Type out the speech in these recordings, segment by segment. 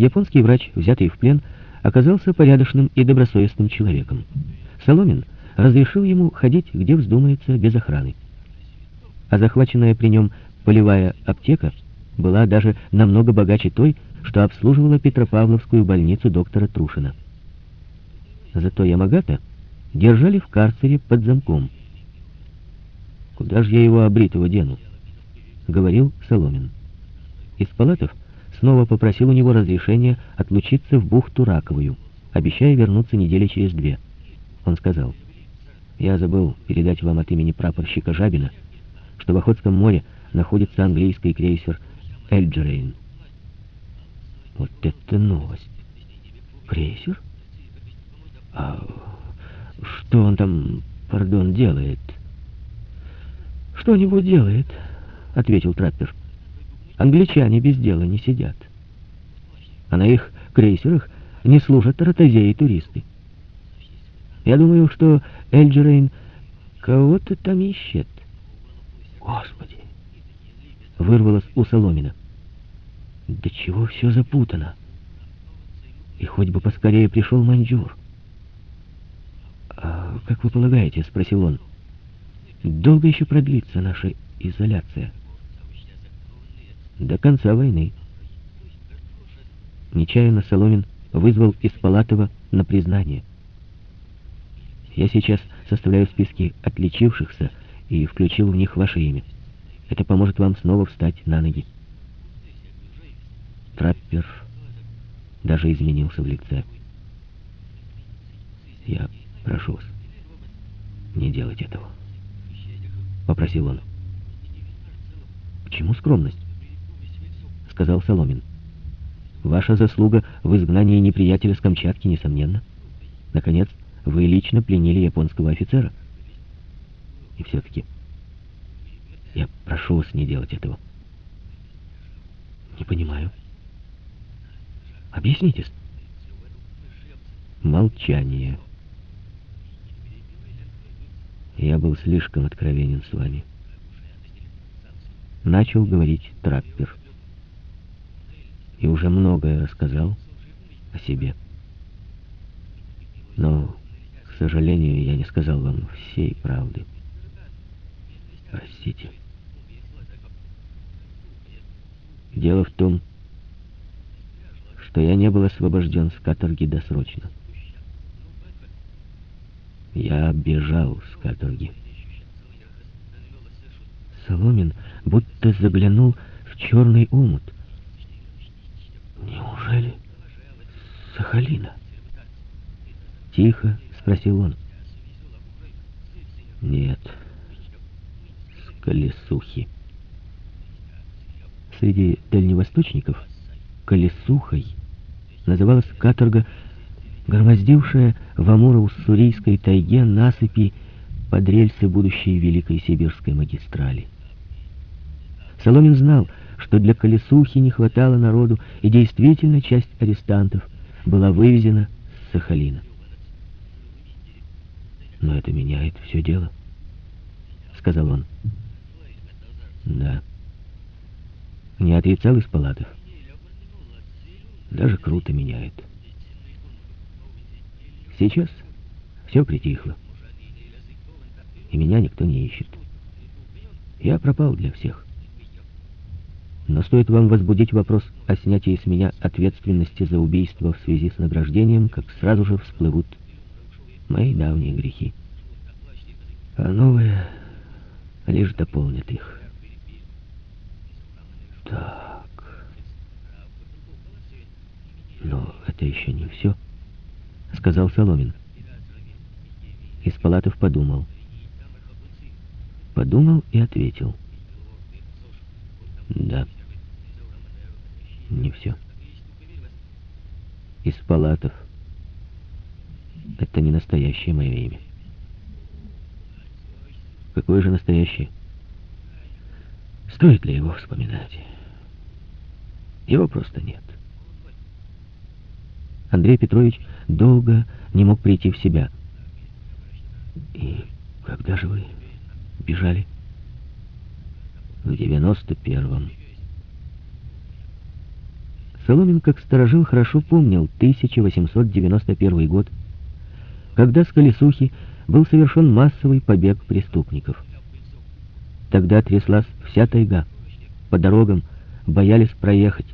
Японский врач, взятый в плен, оказался порядочным и добросовестным человеком. Соломин разрешил ему ходить, где вздумается, без охраны. А захваченная при нем полевая аптека была даже намного богаче той, что обслуживала Петропавловскую больницу доктора Трушина. Зато Ямагата держали в карцере под замком. «Куда же я его обритого дену?» — говорил Соломин. Из палатов снова попросил у него разрешения отлучиться в бухту Раковую, обещая вернуться недели через две. Он сказал, «Я забыл передать вам от имени прапорщика Жабина, что в Охотском море находится английский крейсер «Эльджерейн». Вот это новость! Крейсер? А что он там, пардон, делает? Что-нибудь делает, ответил траппер. Англичане без дела не сидят. А на их крейсерах не служат ротозеи и туристы. Я думаю, что Эльджерейн кого-то там ищет. Господи! Вырвалось у Соломина. Да чего все запутано? И хоть бы поскорее пришел Маньчжур. «А как вы полагаете?» — спросил он. «Долго еще продлится наша изоляция?» «До конца войны». Нечаянно Соломин вызвал из Палатова на признание. «Я сейчас составляю списки отличившихся и включил в них ваше имя. Это поможет вам снова встать на ноги». Траппер даже изменился в лице. «Я прошу вас, не делать этого», — попросил он. «Почему скромность?» — сказал Соломин. «Ваша заслуга в изгнании неприятеля с Камчатки, несомненно. Наконец, вы лично пленили японского офицера. И все-таки я прошу вас не делать этого». «Не понимаю». Объяснитесь. Молчание. Я был слишком откровенен с вами. Начал говорить траппер. И уже многое рассказал о себе. Но, к сожалению, я не сказал вам всей правды. Простите. Дело в том, что я не был освобожден с каторги досрочно. Я бежал с каторги. Соломин будто заглянул в черный умут. «Неужели Сахалина?» Тихо спросил он. «Нет, с колесухи». Среди дальневосточников колесухой называлась каторга, громоздившая в Амуро-Уссурийской тайге насыпи под рельсы будущей Великой Сибирской магистрали. Соломин знал, что для колесухи не хватало народу, и действительно часть арестантов была вывезена с Сахалина. «Но это меняет все дело», — сказал он. «Да». Не отрицал из палатов. Даже круто меняет. Сейчас все притихло. И меня никто не ищет. Я пропал для всех. Но стоит вам возбудить вопрос о снятии с меня ответственности за убийство в связи с награждением, как сразу же всплывут мои давние грехи. А новые лишь дополнят их. Так. Но это еще не все, сказал Соломин. Из палатов подумал. Подумал и ответил. Да. Не все. Из палатов. Это не настоящее мое имя. Какое же настоящее? Стоит ли его вспоминать? Его просто нет. Андрей Петрович долго не мог прийти в себя. «И когда же вы бежали?» «В девяносто первом». Соломин, как сторожил, хорошо помнил 1891 год, когда с Колесухи был совершен массовый побег преступников. Тогда тряслась вся тайга. По дорогам боялись проехать,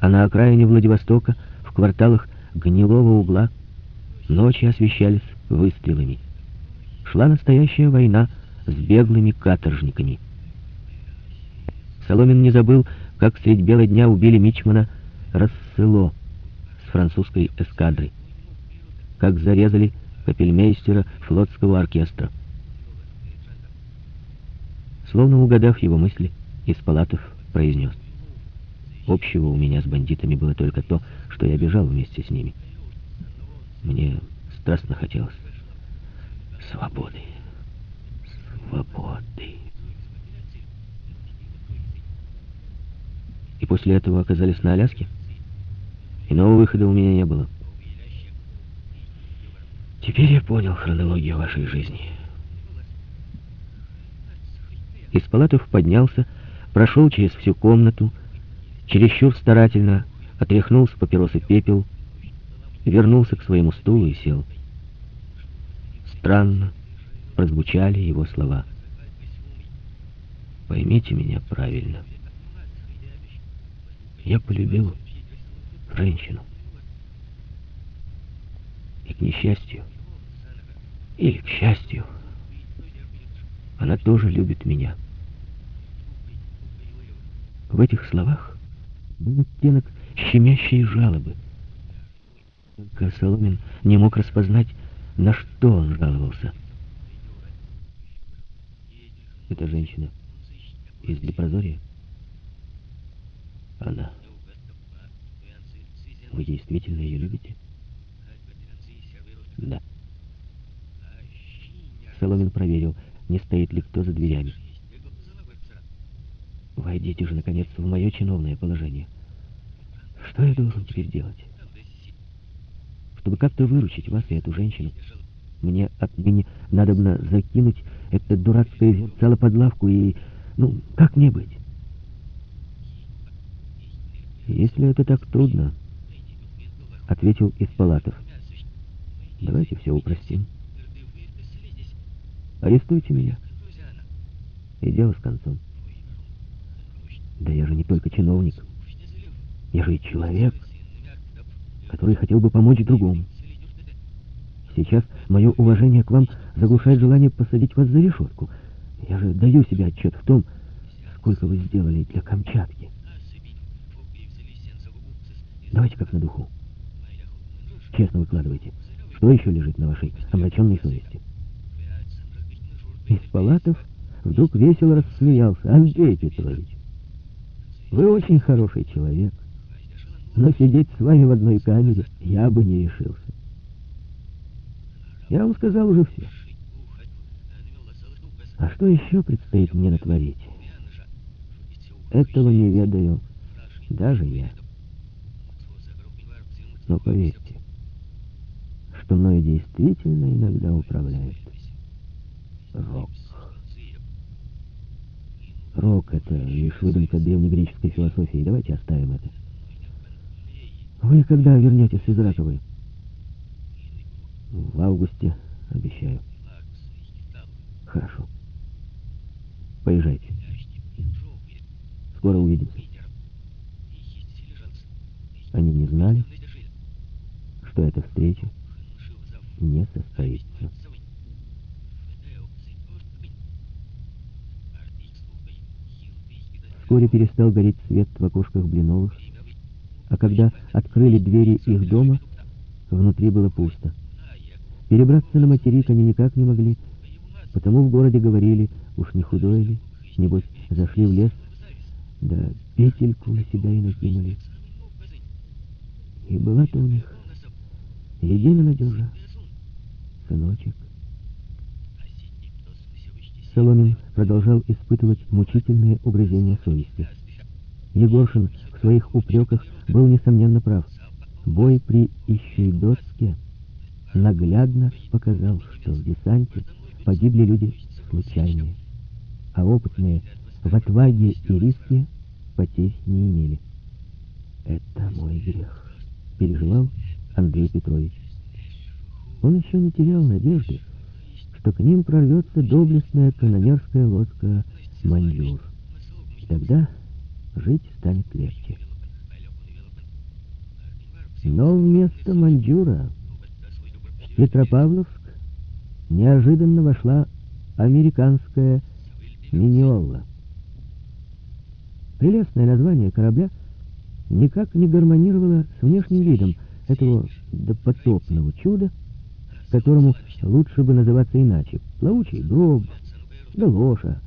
а на окраине Владивостока, в кварталах гнилого угла, ночи освещались выстрелами. Шла настоящая война с беглыми каторжниками. Соломин не забыл, как средь бела дня убили Мичмана Рассело с французской эскадры, как зарезали капельмейстера флотского оркестра. Словно угадав его мысли, из палатов произнес. Общего у меня с бандитами было только то, что я бежал вместе с ними. Мне страстно хотелось свободы. Свободы. И после этого оказались на Аляске? Выхода у меня не было. Теперь я понял хронологию вашей жизни. Из палатов поднялся, прошел через всю комнату, чересчур старательно отряхнул с папиросы пепел, вернулся к своему стулу и сел. Странно прозвучали его слова. «Поймите меня правильно. Я полюбил женщину. И к несчастью, или к счастью, она тоже любит меня». В этих словах был оттенок щемящей жалобы. Только Соломин не мог распознать, на что он жаловался. Эта женщина из Лепрозория? Она. Вы действительно ее любите? Да. Соломин проверил, не стоит ли кто за дверями. Войдите же, наконец, в мое чиновное положение. Что я должен теперь делать? Чтобы как-то выручить вас и эту женщину, мне отныне надобно закинуть это дурацкое зеркало под лавку и... Ну, как мне быть? Если это так трудно, ответил из палатов. Давайте все упростим. Арестуйте меня. И дело с концом. Да я же не только чиновник. Я же и человек, который хотел бы помочь другому. Сейчас мое уважение к вам заглушает желание посадить вас за решетку. Я же даю себе отчет в том, сколько вы сделали для Камчатки. Давайте как на духу. Честно выкладывайте. Что еще лежит на вашей омраченной совести? Из палатов вдруг весело рассмеялся. Андрей Петрович, вы очень хороший человек но сидеть с вами в одной камере я бы не решился. Я вам сказал уже все. А что еще предстоит мне натворить? Этого не ведаю даже я. Но поверьте, что мною действительно иногда управляет Рок. Рок — это лишь выдумка древнегреческой философии. Давайте оставим это. Вы когда вернетесь из Раковой? В августе, обещаю. Хорошо. Поезжайте. Скоро увидимся. Они не знали, что эта встреча не состоится. Вскоре перестал гореть свет в окошках Блиновых, а когда открыли двери их дома, внутри было пусто. Перебраться на материк они никак не могли, потому в городе говорили, уж не худой ли, небось зашли в лес, да петельку на себя и накинули. И была-то у них единая надежа, сыночек. Соломин продолжал испытывать мучительные угрызения совести. Егоршин в своих упреках был, несомненно, прав. Бой при Ищейдоске наглядно показал, что в десанте погибли люди случайные, а опытные в отваге и риске потерь не имели. Это мой грех, переживал Андрей Петрович. Он еще не терял надежды, что к ним прорвется доблестная канонерская лодка «Маньчжур». Тогда жить станет легче. Но вместо Маньчжура в Петропавловск неожиданно вошла американская «Миниолла». Прелестное название корабля никак не гармонировало с внешним видом этого допотопного чуда, которому лучше бы называться иначе. Плавучий гроб, галоша,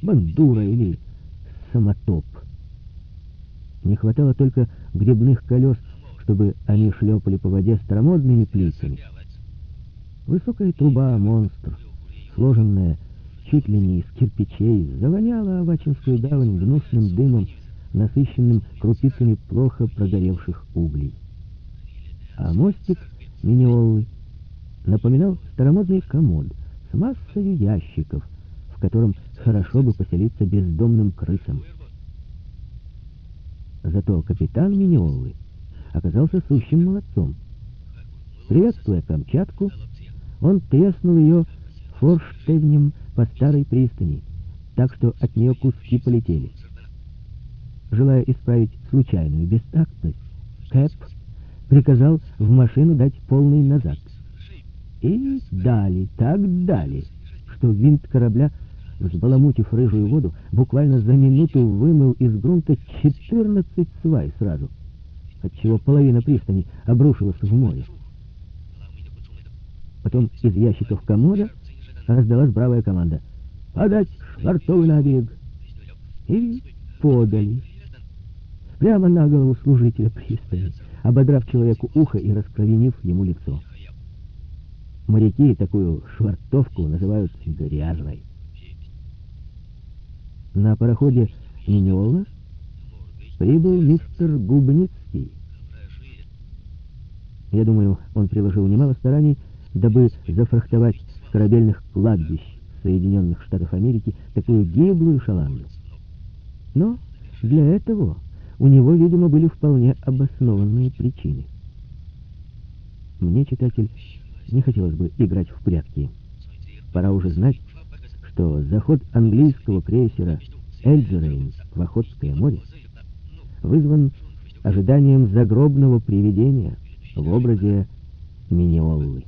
бандура или самотоп. Не хватало только грибных колес, чтобы они шлепали по воде старомодными плитами. Высокая труба, монстр, сложенная чуть ли не из кирпичей, завоняла Авачинскую гавань гнусным дымом, насыщенным крупицами плохо прогоревших углей. А мостик Миниоллы напоминал старомодный комод с массой ящиков, в котором хорошо бы поселиться бездомным крысам. Зато капитан Миниоллы оказался сущим молодцом. Приветствуя Камчатку, он треснул ее форштевнем по старой пристани, так что от нее куски полетели. Желая исправить случайную бестактность, Кэп приказал в машину дать полный назад. И дали, так дали, что винт корабля, взбаламутив рыжую воду, буквально за минуту вымыл из грунта 14 свай сразу, отчего половина пристани обрушилась в море. Потом из ящиков комода раздалась бравая команда. «Подать швартовый на берег!» И подали. Прямо на голову служителя пристани, ободрав человеку ухо и раскровенив ему лицо. Моряки такую швартовку называют грязной. На пароходе Миньола прибыл мистер Губницкий. Я думаю, он приложил немало стараний, дабы зафрахтовать с корабельных кладбищ Соединенных Штатов Америки такую гиблую шаланду. Но для этого у него, видимо, были вполне обоснованные причины. Мне, читатель, не хотелось бы играть в прятки. Пора уже знать, что заход английского крейсера «Эльджерейн» в Охотское море вызван ожиданием загробного привидения в образе Миниоллы.